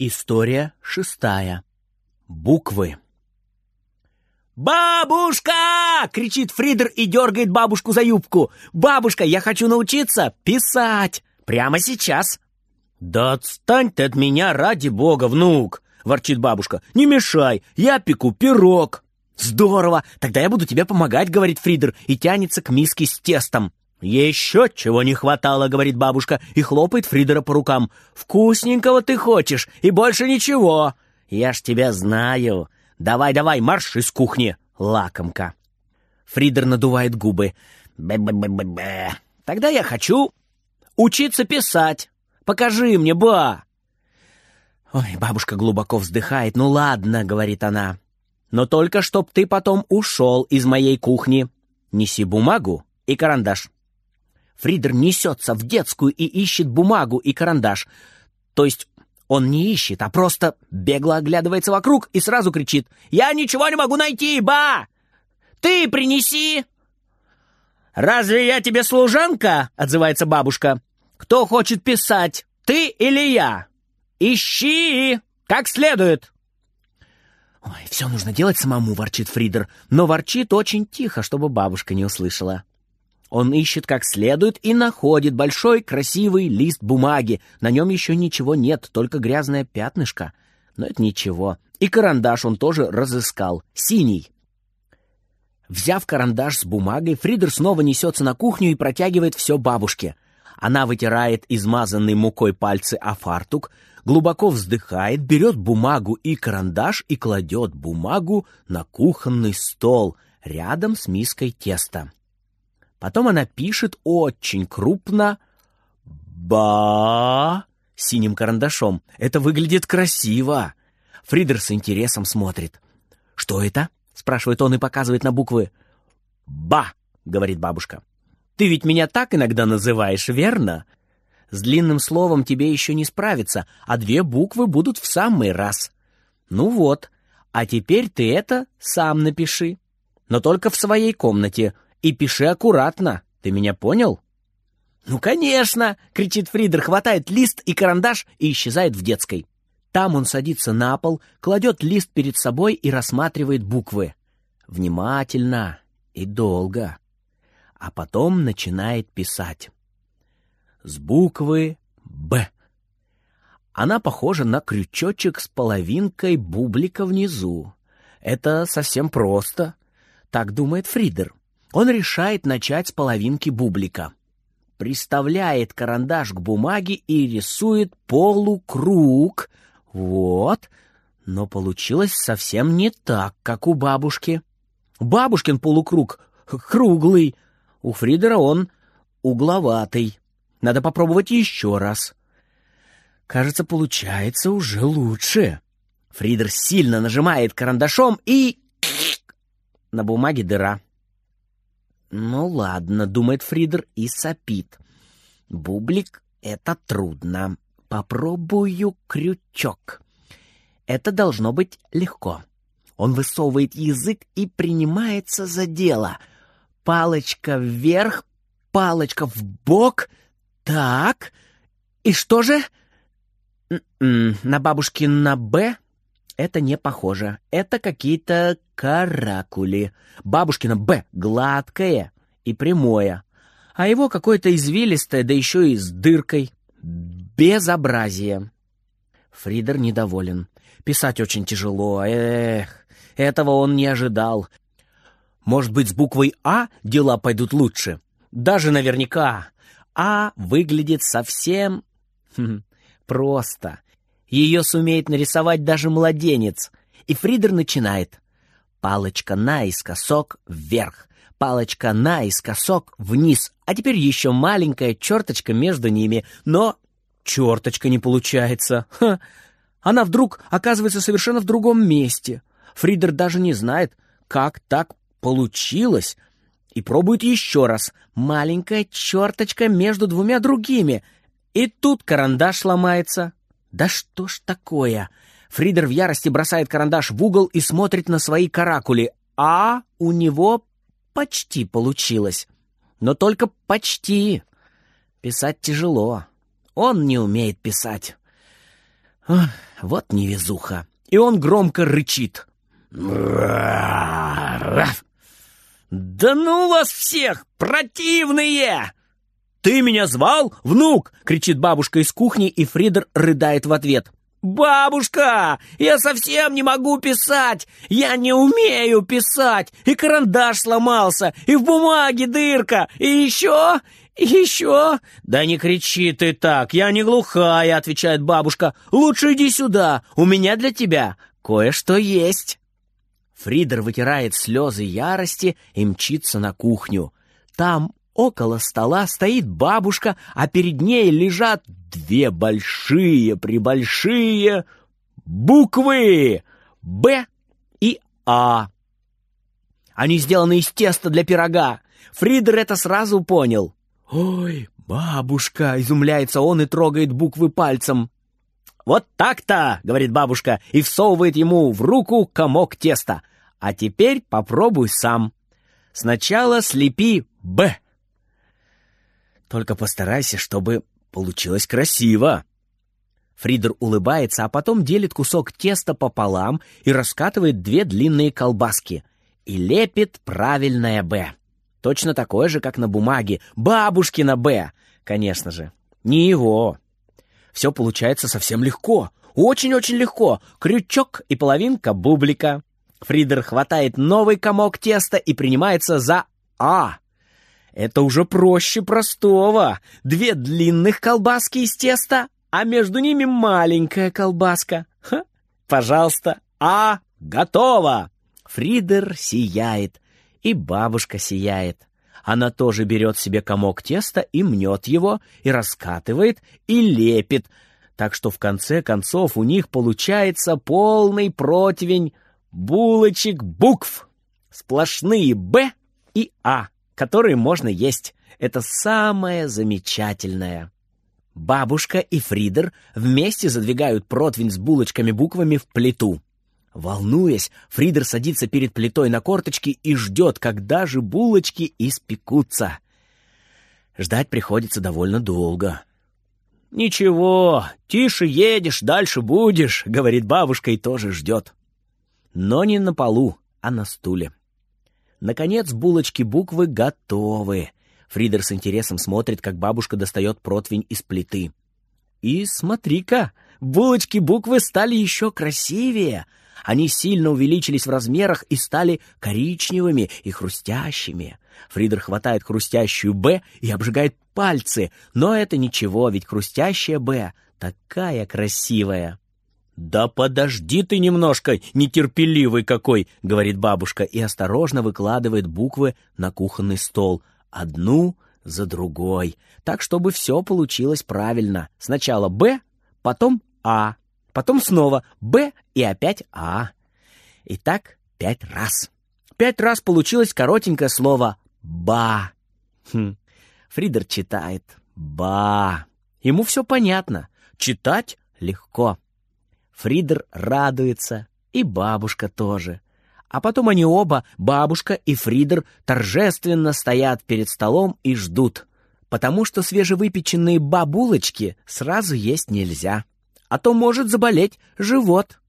История шестая. Буквы. «Бабушка!» — кричит Фридер и дергает бабушку за юбку. «Бабушка, я хочу научиться писать! Прямо сейчас!» «Да отстань ты от меня, ради бога, внук!» — ворчит бабушка. «Не мешай, я пеку пирог!» «Здорово! Тогда я буду тебе помогать», — говорит Фридер, и тянется к миске с тестом. «Еще чего не хватало», — говорит бабушка, и хлопает Фридера по рукам. «Вкусненького ты хочешь, и больше ничего!» «Я ж тебя знаю!» «Давай-давай, марш из кухни, лакомка!» Фридер надувает губы. «Бе-бе-бе-бе-бе! Тогда я хочу учиться писать! Покажи мне, ба!» Ой, бабушка глубоко вздыхает. «Ну ладно», — говорит она. «Но только чтоб ты потом ушел из моей кухни. Неси бумагу и карандаш». Фридер несется в детскую и ищет бумагу и карандаш. То есть он не ищет, а просто бегло оглядывается вокруг и сразу кричит «Я ничего не могу найти, ба! Ты принеси!» «Разве я тебе служанка?» — отзывается бабушка. «Кто хочет писать, ты или я? Ищи как следует!» «Ой, все нужно делать самому», — ворчит Фридер, но ворчит очень тихо, чтобы бабушка не услышала. Он ищет как следует и находит большой красивый лист бумаги. На нем еще ничего нет, только грязное пятнышко. Но это ничего. И карандаш он тоже разыскал. Синий. Взяв карандаш с бумагой, Фридер снова несется на кухню и протягивает все бабушке. Она вытирает измазанный мукой пальцы о фартук, глубоко вздыхает, берет бумагу и карандаш и кладет бумагу на кухонный стол рядом с миской теста. Потом она пишет очень крупно «Ба» синим карандашом. Это выглядит красиво. Фридер с интересом смотрит. «Что это?» — спрашивает он и показывает на буквы. «Ба», — говорит бабушка. «Ты ведь меня так иногда называешь, верно? С длинным словом тебе еще не справиться, а две буквы будут в самый раз. Ну вот, а теперь ты это сам напиши. Но только в своей комнате. И пиши аккуратно. Ты меня понял? «Ну, конечно!» — кричит Фридер, хватает лист и карандаш и исчезает в детской. Там он садится на пол, кладет лист перед собой и рассматривает буквы. Внимательно и долго. А потом начинает писать. С буквы «Б». Она похожа на крючочек с половинкой бублика внизу. Это совсем просто. Так думает Фридер. Он решает начать с половинки бублика. Приставляет карандаш к бумаге и рисует полукруг. Вот. Но получилось совсем не так, как у бабушки. Бабушкин полукруг круглый. У Фридера он угловатый. Надо попробовать еще раз. Кажется, получается уже лучше. Фридер сильно нажимает карандашом и... На бумаге дыра. «Ну ладно», — думает Фридер и сопит. «Бублик — это трудно. Попробую крючок. Это должно быть легко». Он высовывает язык и принимается за дело. Палочка вверх, палочка в бок. Так. И что же? На бабушкин на «Б» это не похоже. Это какие-то каракули. Бабушкина «Б» гладкое и прямое, а его какое-то извилистое, да еще и с дыркой. Безобразие. Фридер недоволен. Писать очень тяжело. Эх, этого он не ожидал. Может быть, с буквой «А» дела пойдут лучше? Даже наверняка. «А» выглядит совсем... Хм, просто. Ее сумеет нарисовать даже младенец. И Фридер начинает. Палочка наискосок вверх, палочка наискосок вниз, а теперь еще маленькая черточка между ними, но черточка не получается. Ха! Она вдруг оказывается совершенно в другом месте. Фридер даже не знает, как так получилось, и пробует еще раз. Маленькая черточка между двумя другими. И тут карандаш ломается. Да что ж такое? Фридер в ярости бросает карандаш в угол и смотрит на свои каракули. А у него почти получилось. Но только почти. Писать тяжело. Он не умеет писать. вот невезуха. И он громко рычит. «Да ну вас всех, противные!» «Ты меня звал, внук?» — кричит бабушка из кухни, и Фридер рыдает в ответ. «Бабушка, я совсем не могу писать! Я не умею писать! И карандаш сломался, и в бумаге дырка, и еще, еще...» «Да не кричи ты так, я не глухая», — отвечает бабушка. «Лучше иди сюда, у меня для тебя кое-что есть». Фридер вытирает слезы ярости и мчится на кухню. Там Около стола стоит бабушка, а перед ней лежат две большие-пребольшие буквы «Б» и «А». Они сделаны из теста для пирога. Фридер это сразу понял. «Ой, бабушка!» — изумляется он и трогает буквы пальцем. «Вот так-то!» — говорит бабушка и всовывает ему в руку комок теста. «А теперь попробуй сам. Сначала слепи «Б». Только постарайся, чтобы получилось красиво. Фридер улыбается, а потом делит кусок теста пополам и раскатывает две длинные колбаски. И лепит правильное «Б». Точно такое же, как на бумаге. Бабушкина «Б». Конечно же. Не его. Все получается совсем легко. Очень-очень легко. Крючок и половинка бублика. Фридер хватает новый комок теста и принимается за «А». Это уже проще простого. Две длинных колбаски из теста, а между ними маленькая колбаска. Ха, пожалуйста. А, готово. Фридер сияет, и бабушка сияет. Она тоже берет себе комок теста и мнет его, и раскатывает, и лепит. Так что в конце концов у них получается полный противень булочек букв. Сплошные «Б» и «А» которые можно есть. Это самое замечательное. Бабушка и Фридер вместе задвигают противень с булочками-буквами в плиту. Волнуясь, Фридер садится перед плитой на корточки и ждет, когда же булочки испекутся. Ждать приходится довольно долго. «Ничего, тише едешь, дальше будешь», — говорит бабушка и тоже ждет. Но не на полу, а на стуле. Наконец, булочки-буквы готовы. Фридер с интересом смотрит, как бабушка достает противень из плиты. И смотри-ка, булочки-буквы стали еще красивее. Они сильно увеличились в размерах и стали коричневыми и хрустящими. Фридер хватает хрустящую «Б» и обжигает пальцы. Но это ничего, ведь хрустящая «Б» такая красивая. «Да подожди ты немножко, нетерпеливый какой!» — говорит бабушка и осторожно выкладывает буквы на кухонный стол, одну за другой, так, чтобы все получилось правильно. Сначала «Б», потом «А», потом снова «Б» и опять «А». И так пять раз. Пять раз получилось коротенькое слово «ба». Хм. Фридер читает «ба». Ему все понятно. Читать легко. Фридер радуется, и бабушка тоже. А потом они оба, бабушка и Фридер, торжественно стоят перед столом и ждут, потому что свежевыпеченные бабулочки сразу есть нельзя, а то может заболеть живот.